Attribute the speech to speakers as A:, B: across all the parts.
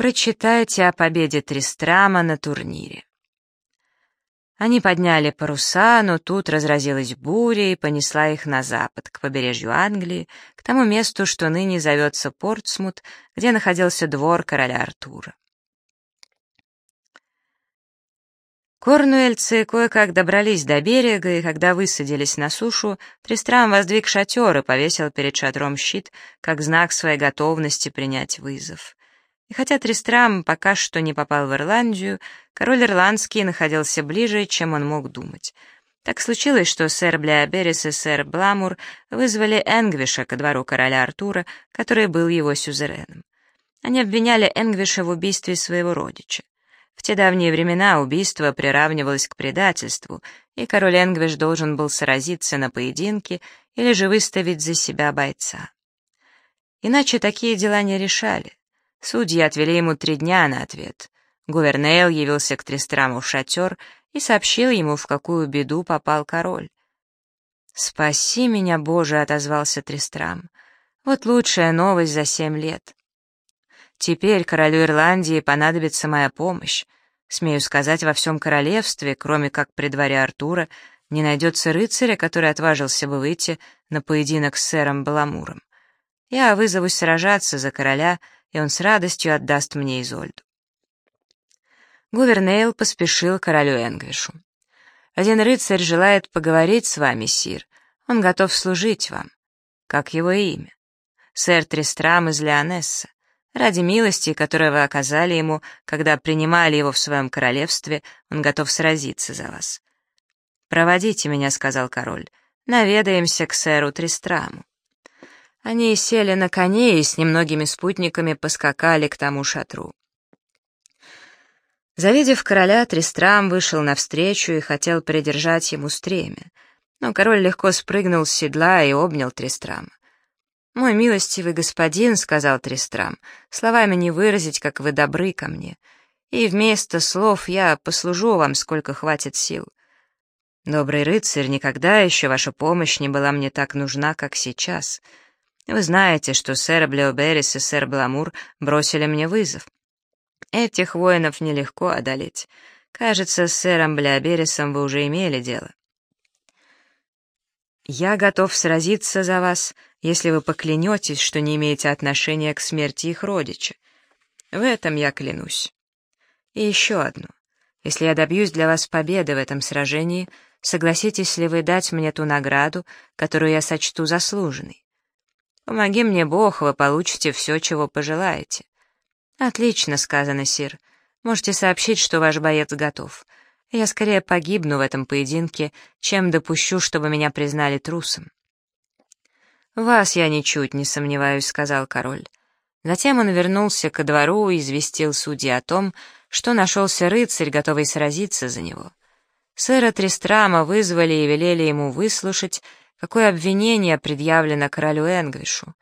A: Прочитайте о победе Тристрама на турнире. Они подняли паруса, но тут разразилась буря и понесла их на запад, к побережью Англии, к тому месту, что ныне зовется Портсмут, где находился двор короля Артура. Корнуэльцы кое-как добрались до берега, и когда высадились на сушу, Тристрам воздвиг шатер и повесил перед шатром щит, как знак своей готовности принять вызов. И хотя Тристрам пока что не попал в Ирландию, король Ирландский находился ближе, чем он мог думать. Так случилось, что сэр Блеоберис и сэр Бламур вызвали Энгвиша ко двору короля Артура, который был его сюзереном. Они обвиняли Энгвиша в убийстве своего родича. В те давние времена убийство приравнивалось к предательству, и король Энгвиш должен был сразиться на поединке или же выставить за себя бойца. Иначе такие дела не решали. Судьи отвели ему три дня на ответ. Гувернейл явился к Тристраму в шатер и сообщил ему, в какую беду попал король. «Спаси меня, Боже!» — отозвался Тристрам. «Вот лучшая новость за семь лет. Теперь королю Ирландии понадобится моя помощь. Смею сказать, во всем королевстве, кроме как при дворе Артура, не найдется рыцаря, который отважился бы выйти на поединок с сэром Баламуром. Я вызовусь сражаться за короля, и он с радостью отдаст мне Изольду. Гувернейл поспешил к королю Энгвишу. «Один рыцарь желает поговорить с вами, сир. Он готов служить вам. Как его имя? Сэр Тристрам из Леонесса ради милости, которую вы оказали ему, когда принимали его в своем королевстве, он готов сразиться за вас. «Проводите меня», — сказал король, — «наведаемся к сэру Тристраму». Они сели на коне и с немногими спутниками поскакали к тому шатру. Завидев короля, Тристрам вышел навстречу и хотел придержать ему стремя, но король легко спрыгнул с седла и обнял Тристрама. «Мой милостивый господин», — сказал Тристрам, — «словами не выразить, как вы добры ко мне, и вместо слов я послужу вам, сколько хватит сил. Добрый рыцарь, никогда еще ваша помощь не была мне так нужна, как сейчас. Вы знаете, что сэр Блеоберис и сэр Бламур бросили мне вызов. Этих воинов нелегко одолеть. Кажется, с сэром Блеоберисом вы уже имели дело. Я готов сразиться за вас, — если вы поклянетесь, что не имеете отношения к смерти их родича. В этом я клянусь. И еще одно. Если я добьюсь для вас победы в этом сражении, согласитесь ли вы дать мне ту награду, которую я сочту заслуженной? Помоги мне, Бог, вы получите все, чего пожелаете. Отлично сказано, сир. Можете сообщить, что ваш боец готов. Я скорее погибну в этом поединке, чем допущу, чтобы меня признали трусом. «Вас я ничуть не сомневаюсь», — сказал король. Затем он вернулся ко двору и известил судьи о том, что нашелся рыцарь, готовый сразиться за него. Сэра Тристрама вызвали и велели ему выслушать, какое обвинение предъявлено королю Энгвишу.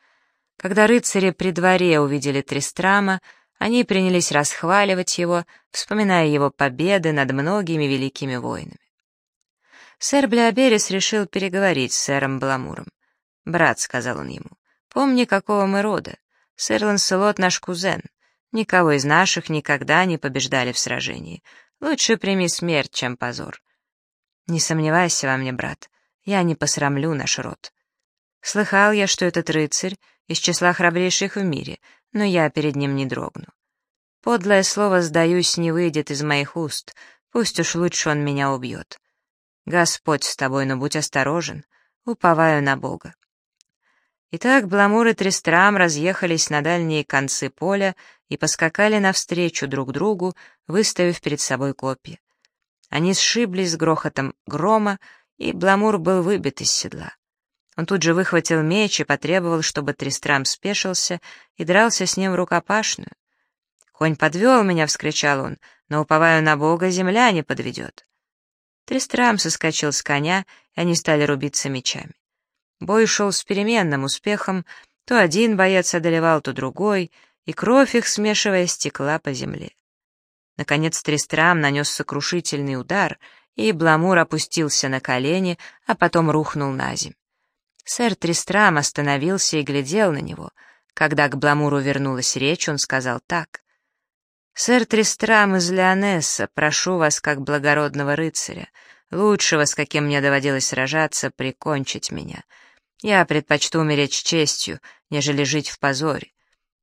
A: Когда рыцари при дворе увидели Тристрама, они принялись расхваливать его, вспоминая его победы над многими великими воинами. Сэр Блеоберис решил переговорить с сэром Бламуром. «Брат», — сказал он ему, — «помни, какого мы рода. Сэр Ланселот наш кузен. Никого из наших никогда не побеждали в сражении. Лучше прими смерть, чем позор. Не сомневайся во мне, брат, я не посрамлю наш род. Слыхал я, что этот рыцарь из числа храбрейших в мире, но я перед ним не дрогну. Подлое слово, сдаюсь, не выйдет из моих уст, пусть уж лучше он меня убьет. Господь с тобой, но будь осторожен, уповаю на Бога. Итак, Бламур и Трестрам разъехались на дальние концы поля и поскакали навстречу друг другу, выставив перед собой копья. Они сшиблись с грохотом грома, и Бламур был выбит из седла. Он тут же выхватил меч и потребовал, чтобы Трестрам спешился и дрался с ним в рукопашную. «Конь подвел меня!» — вскричал он, «но, уповаю на Бога, земля не подведет». Трестрам соскочил с коня, и они стали рубиться мечами. Бой шел с переменным успехом, то один боец одолевал, то другой, и кровь их, смешивая, стекла по земле. Наконец Тристрам нанес сокрушительный удар, и Бламур опустился на колени, а потом рухнул на земь. Сэр Тристрам остановился и глядел на него. Когда к Бламуру вернулась речь, он сказал так. «Сэр Тристрам из Леонесса, прошу вас, как благородного рыцаря, лучшего, с каким мне доводилось сражаться, прикончить меня. Я предпочту умереть с честью, нежели жить в позоре.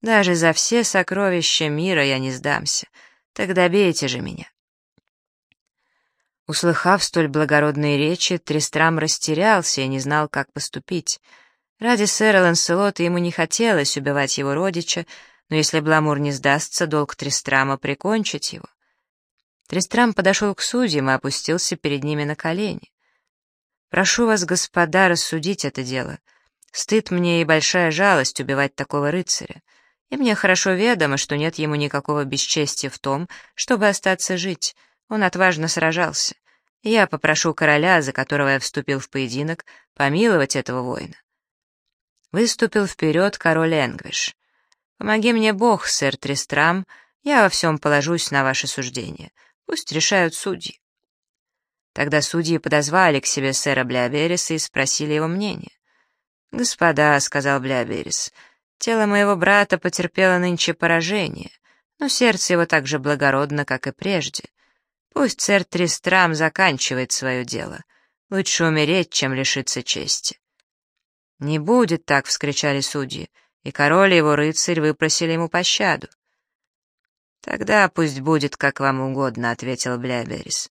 A: Даже за все сокровища мира я не сдамся. Тогда бейте же меня». Услыхав столь благородные речи, Тристрам растерялся и не знал, как поступить. Ради сэра Ланселота ему не хотелось убивать его родича, но если Бламур не сдастся, долг Тристрама прикончить его. Тристрам подошел к судьям и опустился перед ними на колени. «Прошу вас, господа, рассудить это дело. Стыд мне и большая жалость убивать такого рыцаря, и мне хорошо ведомо, что нет ему никакого бесчестия в том, чтобы остаться жить. Он отважно сражался. Я попрошу короля, за которого я вступил в поединок, помиловать этого воина». Выступил вперед король Энгвиш. «Помоги мне Бог, сэр Тристрам, я во всем положусь на ваше суждение. Пусть решают судьи». Тогда судьи подозвали к себе сэра Блябериса и спросили его мнение. «Господа», — сказал Бляберис, — «тело моего брата потерпело нынче поражение, но сердце его так же благородно, как и прежде. Пусть сэр Тристрам заканчивает свое дело. Лучше умереть, чем лишиться чести». «Не будет так!» — вскричали судьи, и король и его рыцарь выпросили ему пощаду. «Тогда пусть будет, как вам угодно», — ответил Бляберис.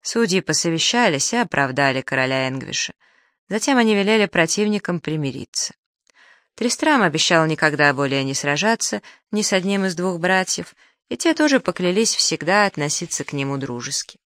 A: Судьи посовещались и оправдали короля Энгвиша. Затем они велели противникам примириться. Тристрам обещал никогда более не сражаться ни с одним из двух братьев, и те тоже поклялись всегда относиться к нему дружески.